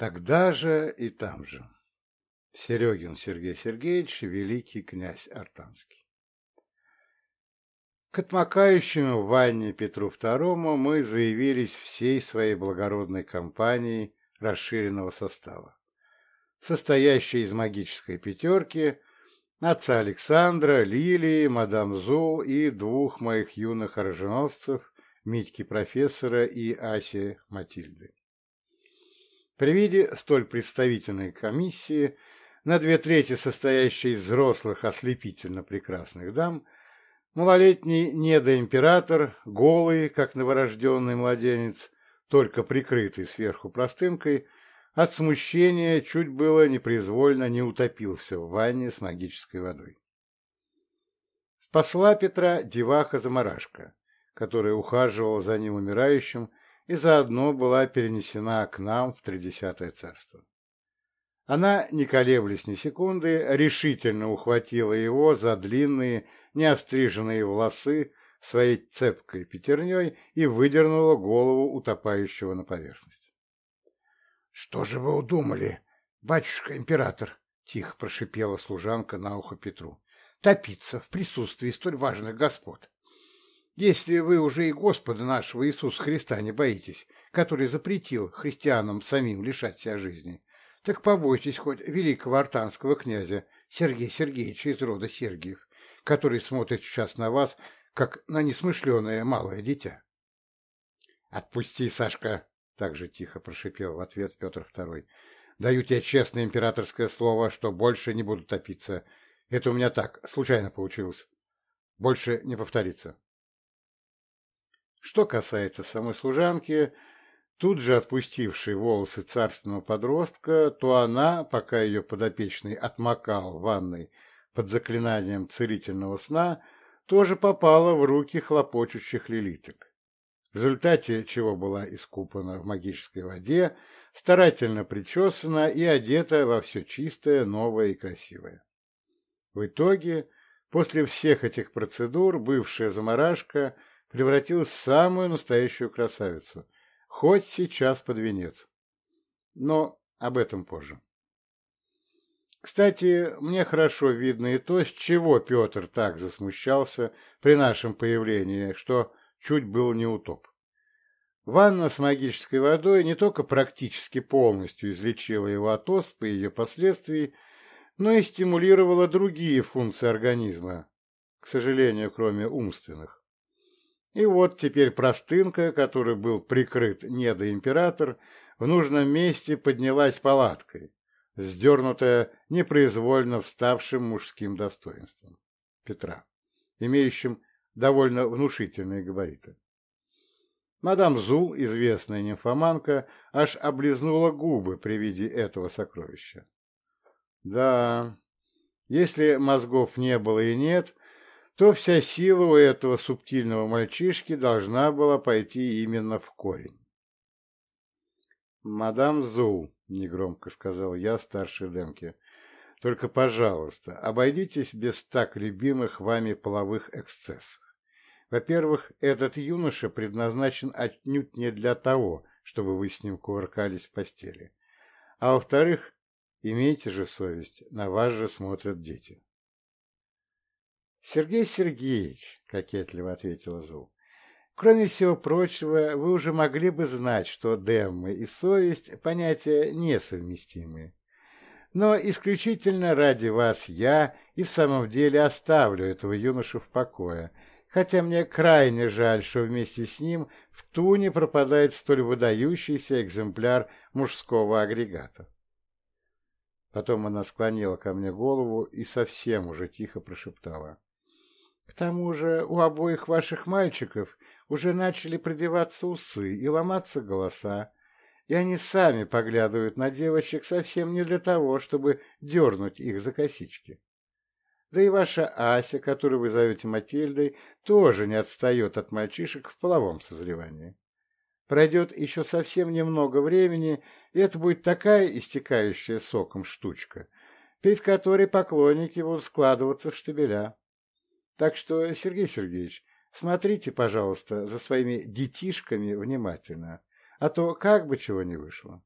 Тогда же и там же. Серегин Сергей Сергеевич, великий князь Артанский. К отмокающему ванне Петру II мы заявились всей своей благородной компанией расширенного состава, состоящей из магической пятерки, отца Александра, Лилии, мадам Зул и двух моих юных оруженосцев, Митьки профессора и Аси Матильды. При виде столь представительной комиссии, на две трети состоящей из взрослых ослепительно прекрасных дам, малолетний недоимператор, голый, как новорожденный младенец, только прикрытый сверху простынкой, от смущения чуть было непроизвольно не утопился в ванне с магической водой. Спасла Петра деваха-замарашка, которая ухаживала за ним умирающим и заодно была перенесена к нам в Тридесятое царство. Она, не колеблясь ни секунды, решительно ухватила его за длинные, неостриженные волосы своей цепкой пятерней и выдернула голову утопающего на поверхность. — Что же вы удумали, батюшка-император? — тихо прошипела служанка на ухо Петру. — Топиться в присутствии столь важных господ. Если вы уже и Господа нашего Иисуса Христа не боитесь, который запретил христианам самим лишать себя жизни, так побойтесь хоть великого артанского князя Сергея Сергеевича из рода Сергиев, который смотрит сейчас на вас, как на несмышленое малое дитя. — Отпусти, Сашка! — так же тихо прошипел в ответ Петр II. — Даю тебе честное императорское слово, что больше не буду топиться. Это у меня так, случайно получилось. Больше не повторится. Что касается самой служанки, тут же отпустившей волосы царственного подростка, то она, пока ее подопечный отмокал в ванной под заклинанием целительного сна, тоже попала в руки хлопочущих лилиток, в результате чего была искупана в магической воде, старательно причесана и одета во все чистое, новое и красивое. В итоге, после всех этих процедур, бывшая заморашка – превратилась в самую настоящую красавицу, хоть сейчас под венец. Но об этом позже. Кстати, мне хорошо видно и то, с чего Петр так засмущался при нашем появлении, что чуть был не утоп. Ванна с магической водой не только практически полностью излечила его от оспы и ее последствий, но и стимулировала другие функции организма, к сожалению, кроме умственных. И вот теперь простынка, которой был прикрыт недоимператор, в нужном месте поднялась палаткой, сдернутая непроизвольно вставшим мужским достоинством Петра, имеющим довольно внушительные габариты. Мадам Зул, известная нимфоманка, аж облизнула губы при виде этого сокровища. Да, если мозгов не было и нет, то вся сила у этого субтильного мальчишки должна была пойти именно в корень. «Мадам Зул», — негромко сказал я старшей Демке, — «только, пожалуйста, обойдитесь без так любимых вами половых эксцессов. Во-первых, этот юноша предназначен отнюдь не для того, чтобы вы с ним кувыркались в постели. А во-вторых, имейте же совесть, на вас же смотрят дети». Сергей Сергеевич, кокетливо ответила Зул, кроме всего прочего, вы уже могли бы знать, что деммы и совесть – понятия несовместимые. Но исключительно ради вас я и в самом деле оставлю этого юношу в покое, хотя мне крайне жаль, что вместе с ним в туне пропадает столь выдающийся экземпляр мужского агрегата. Потом она склонила ко мне голову и совсем уже тихо прошептала. К тому же у обоих ваших мальчиков уже начали пробиваться усы и ломаться голоса, и они сами поглядывают на девочек совсем не для того, чтобы дернуть их за косички. Да и ваша Ася, которую вы зовете Матильдой, тоже не отстает от мальчишек в половом созревании. Пройдет еще совсем немного времени, и это будет такая истекающая соком штучка, перед которой поклонники будут складываться в штабеля. Так что, Сергей Сергеевич, смотрите, пожалуйста, за своими детишками внимательно, а то как бы чего не вышло.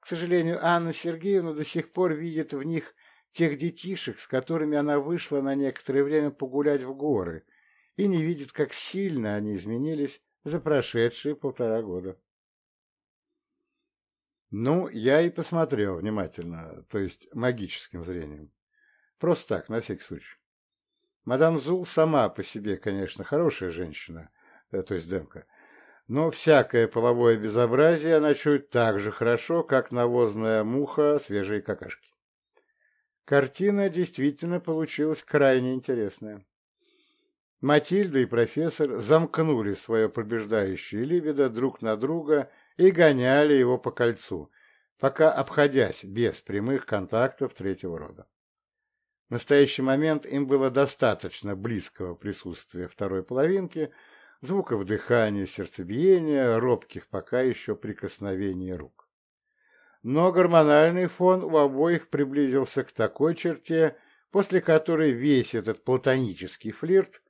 К сожалению, Анна Сергеевна до сих пор видит в них тех детишек, с которыми она вышла на некоторое время погулять в горы, и не видит, как сильно они изменились за прошедшие полтора года. Ну, я и посмотрел внимательно, то есть магическим зрением. Просто так, на всякий случай. Мадам Зул сама по себе, конечно, хорошая женщина, э, то есть Демка, но всякое половое безобразие она чует так же хорошо, как навозная муха свежие какашки. Картина действительно получилась крайне интересная. Матильда и профессор замкнули свое побеждающее либидо друг на друга и гоняли его по кольцу, пока обходясь без прямых контактов третьего рода. В настоящий момент им было достаточно близкого присутствия второй половинки, звуков дыхания, сердцебиения, робких пока еще прикосновений рук. Но гормональный фон у обоих приблизился к такой черте, после которой весь этот платонический флирт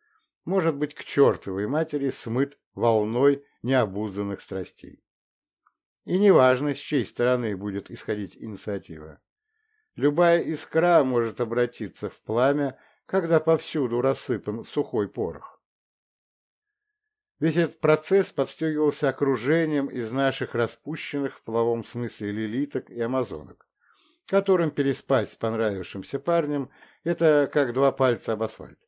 может быть к чертовой матери смыт волной необузданных страстей. И неважно, с чьей стороны будет исходить инициатива. Любая искра может обратиться в пламя, когда повсюду рассыпан сухой порох. Весь этот процесс подстегивался окружением из наших распущенных в половом смысле лилиток и амазонок, которым переспать с понравившимся парнем – это как два пальца об асфальт.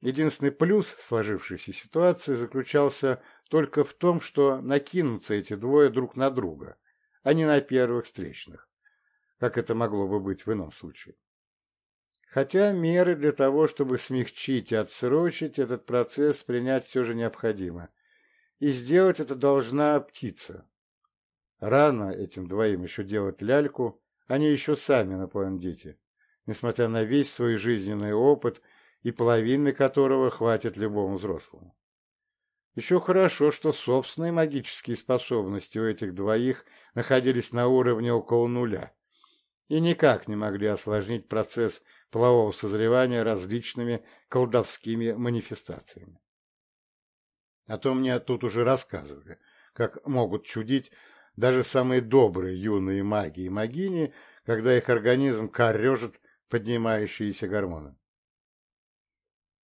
Единственный плюс сложившейся ситуации заключался только в том, что накинутся эти двое друг на друга, а не на первых встречных, как это могло бы быть в ином случае. Хотя меры для того, чтобы смягчить и отсрочить этот процесс, принять все же необходимо. И сделать это должна птица. Рано этим двоим еще делать ляльку, они еще сами, напомню, дети, несмотря на весь свой жизненный опыт – и половины которого хватит любому взрослому. Еще хорошо, что собственные магические способности у этих двоих находились на уровне около нуля и никак не могли осложнить процесс полового созревания различными колдовскими манифестациями. А то мне тут уже рассказывали, как могут чудить даже самые добрые юные маги и магини, когда их организм корежит поднимающиеся гормоны.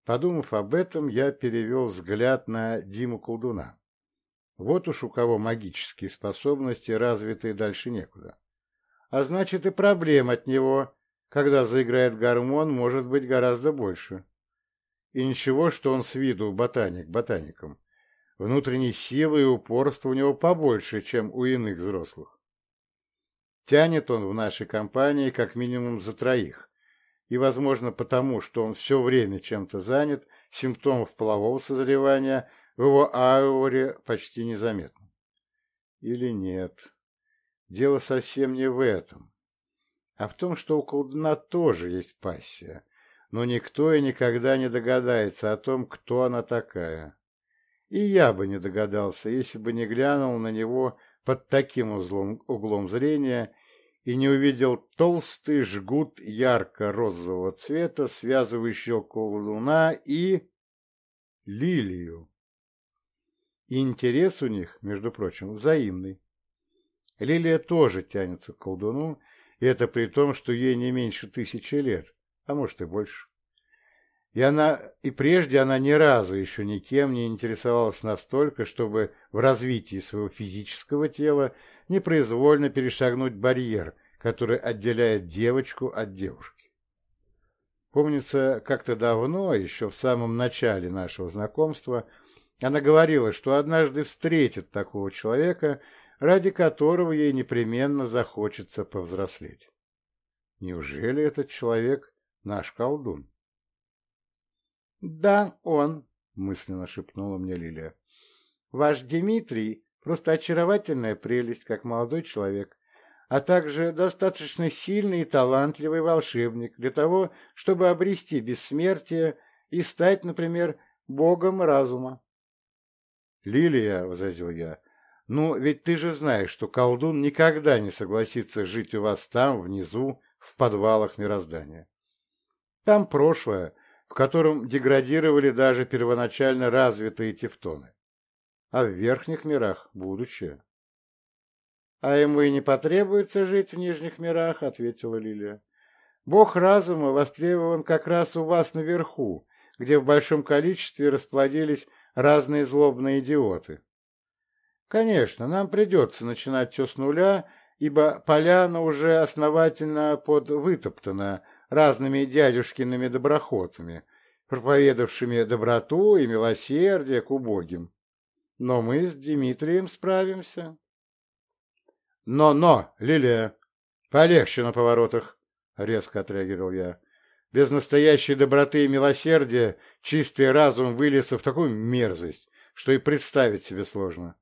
Подумав об этом, я перевел взгляд на Диму Колдуна. Вот уж у кого магические способности развиты дальше некуда. А значит и проблем от него, когда заиграет гормон, может быть гораздо больше. И ничего, что он с виду ботаник ботаником. Внутренней силы и упорства у него побольше, чем у иных взрослых. Тянет он в нашей компании как минимум за троих и, возможно, потому, что он все время чем-то занят, симптомов полового созревания в его ауре почти незаметно. Или нет? Дело совсем не в этом, а в том, что у колдуна тоже есть пассия, но никто и никогда не догадается о том, кто она такая. И я бы не догадался, если бы не глянул на него под таким узлом, углом зрения и не увидел толстый жгут ярко-розового цвета, связывающий колдуна и лилию. И интерес у них, между прочим, взаимный. Лилия тоже тянется к колдуну, и это при том, что ей не меньше тысячи лет, а может и больше. И она, и прежде она ни разу еще никем не интересовалась настолько, чтобы в развитии своего физического тела непроизвольно перешагнуть барьер, который отделяет девочку от девушки. Помнится, как-то давно, еще в самом начале нашего знакомства, она говорила, что однажды встретит такого человека, ради которого ей непременно захочется повзрослеть. Неужели этот человек наш колдун? «Да, он», — мысленно шепнула мне Лилия. «Ваш Дмитрий просто очаровательная прелесть, как молодой человек, а также достаточно сильный и талантливый волшебник для того, чтобы обрести бессмертие и стать, например, богом разума». «Лилия», — возразил я, — «ну, ведь ты же знаешь, что колдун никогда не согласится жить у вас там, внизу, в подвалах мироздания. Там прошлое, в котором деградировали даже первоначально развитые тефтоны. А в верхних мирах – будущее. А ему и не потребуется жить в Нижних мирах, — ответила Лилия. Бог разума востребован как раз у вас наверху, где в большом количестве расплодились разные злобные идиоты. Конечно, нам придется начинать все с нуля, ибо поляна уже основательно подвытоптана разными дядюшкиными доброходцами, проповедавшими доброту и милосердие к убогим. Но мы с Дмитрием справимся. Но-но, Лилия, полегче на поворотах, — резко отреагировал я. Без настоящей доброты и милосердия чистый разум вылился в такую мерзость, что и представить себе сложно.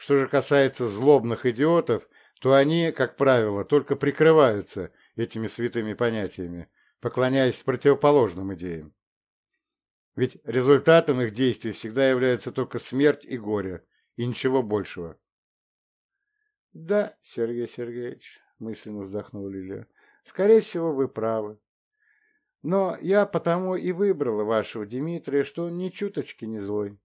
Что же касается злобных идиотов, то они, как правило, только прикрываются этими святыми понятиями, поклоняясь противоположным идеям. Ведь результатом их действий всегда является только смерть и горе, и ничего большего. — Да, Сергей Сергеевич, — мысленно вздохнула Лилия, — скорее всего, вы правы. Но я потому и выбрала вашего Дмитрия, что он ни чуточки не злой.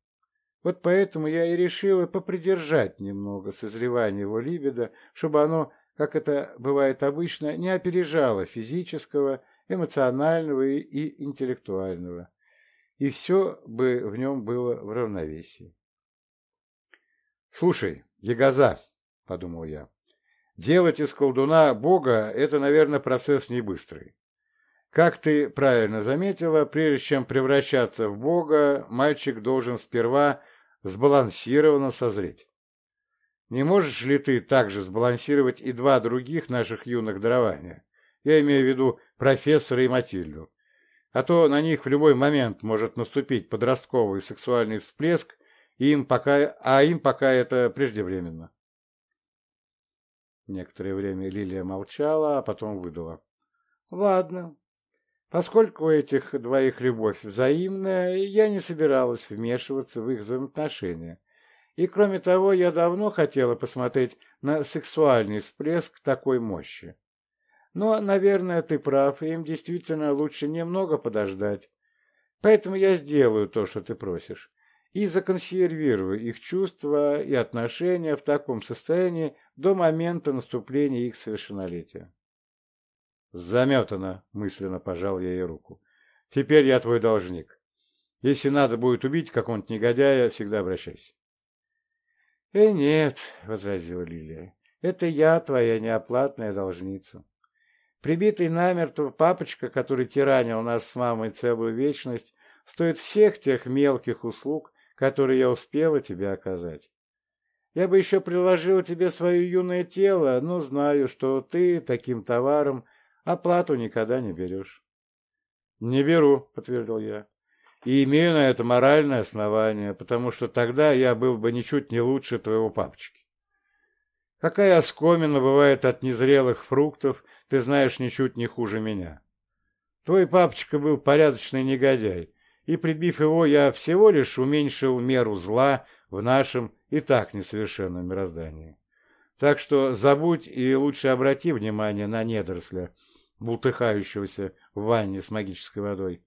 Вот поэтому я и решила попридержать немного созревание его либидо, чтобы оно, как это бывает обычно, не опережало физического, эмоционального и интеллектуального. И все бы в нем было в равновесии. «Слушай, Ягоза!» — подумал я. «Делать из колдуна бога — это, наверное, процесс не быстрый. Как ты правильно заметила, прежде чем превращаться в бога, мальчик должен сперва сбалансированно созреть. Не можешь ли ты также сбалансировать и два других наших юных дарования? Я имею в виду профессора и Матильду. А то на них в любой момент может наступить подростковый сексуальный всплеск, и им пока, а им пока это преждевременно. Некоторое время Лилия молчала, а потом выдала. — Ладно, Поскольку у этих двоих любовь взаимная, я не собиралась вмешиваться в их взаимоотношения. И кроме того, я давно хотела посмотреть на сексуальный всплеск такой мощи. Но, наверное, ты прав, им действительно лучше немного подождать. Поэтому я сделаю то, что ты просишь, и законсервирую их чувства и отношения в таком состоянии до момента наступления их совершеннолетия. Заметано, мысленно пожал я ей руку. Теперь я твой должник. Если надо будет убить какого-нибудь негодяя, всегда обращайся. «Э, нет», — возразила Лилия, — «это я твоя неоплатная должница. Прибитый намертво папочка, который тиранил нас с мамой целую вечность, стоит всех тех мелких услуг, которые я успела тебе оказать. Я бы еще приложила тебе свое юное тело, но знаю, что ты таким товаром Оплату никогда не берешь. — Не беру, — подтвердил я. И имею на это моральное основание, потому что тогда я был бы ничуть не лучше твоего папочки. Какая оскомина бывает от незрелых фруктов, ты знаешь ничуть не хуже меня. Твой папочка был порядочный негодяй, и, прибив его, я всего лишь уменьшил меру зла в нашем и так несовершенном мироздании. Так что забудь и лучше обрати внимание на недоросля, бултыхающегося в ванне с магической водой.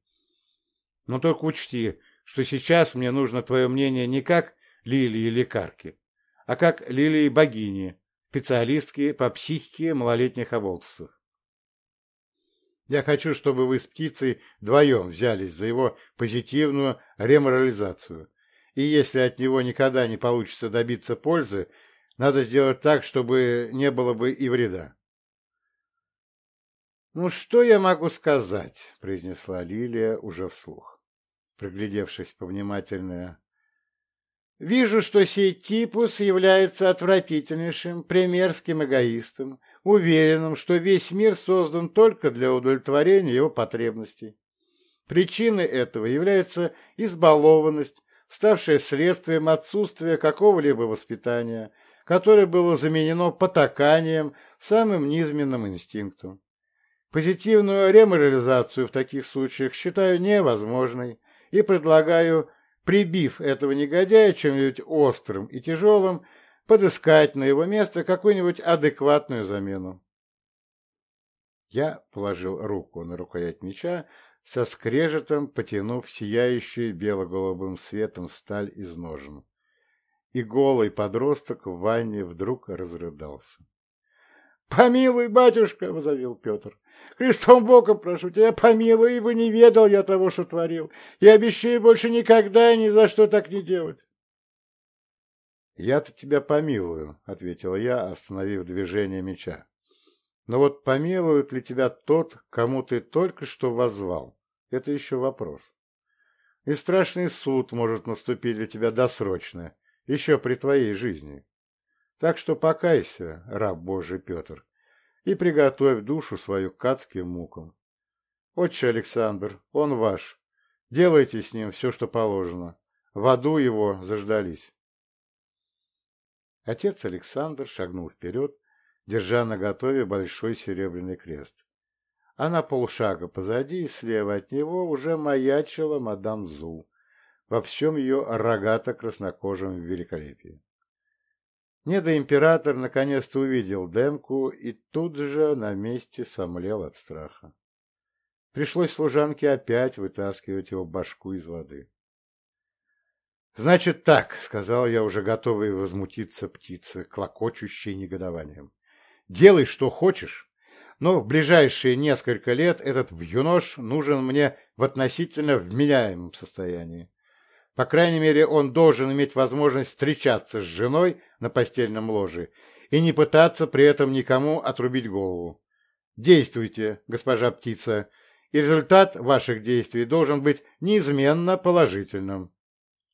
Но только учти, что сейчас мне нужно твое мнение не как лилии лекарки, а как лилии богини, специалистки по психике малолетних оболтусов. Я хочу, чтобы вы с птицей вдвоем взялись за его позитивную реморализацию. И если от него никогда не получится добиться пользы, надо сделать так, чтобы не было бы и вреда. «Ну, что я могу сказать?» — произнесла Лилия уже вслух, приглядевшись повнимательнее. «Вижу, что сей типус является отвратительнейшим, примерским эгоистом, уверенным, что весь мир создан только для удовлетворения его потребностей. Причиной этого является избалованность, ставшая следствием отсутствия какого-либо воспитания, которое было заменено потаканием самым низменным инстинктом. Позитивную реморализацию в таких случаях считаю невозможной и предлагаю, прибив этого негодяя чем-нибудь острым и тяжелым, подыскать на его место какую-нибудь адекватную замену. Я положил руку на рукоять меча, со скрежетом потянув сияющую бело-голубым светом сталь из ножен. и голый подросток в ванне вдруг разрыдался. — Помилуй, батюшка! — возовил Петр. — Христом Богом прошу тебя, помилуй, ибо не ведал я того, что творил. Я обещаю больше никогда и ни за что так не делать. — Я-то тебя помилую, — ответил я, остановив движение меча. — Но вот помилует ли тебя тот, кому ты только что воззвал? Это еще вопрос. И страшный суд может наступить для тебя досрочно, еще при твоей жизни. Так что покайся, раб Божий Петр, и приготовь душу свою к адским мукам. Отче Александр, он ваш. Делайте с ним все, что положено. В аду его заждались. Отец Александр шагнул вперед, держа на готове большой серебряный крест. А на полшага позади и слева от него уже маячила мадам Зу во всем ее рогато-краснокожем великолепии. Недоимператор наконец-то увидел Демку и тут же на месте сомлел от страха. Пришлось служанке опять вытаскивать его башку из воды. «Значит так», — сказал я, уже готовый возмутиться птице, клокочущей негодованием. «Делай, что хочешь, но в ближайшие несколько лет этот вьюнош нужен мне в относительно вменяемом состоянии. По крайней мере, он должен иметь возможность встречаться с женой на постельном ложе и не пытаться при этом никому отрубить голову. Действуйте, госпожа птица, и результат ваших действий должен быть неизменно положительным.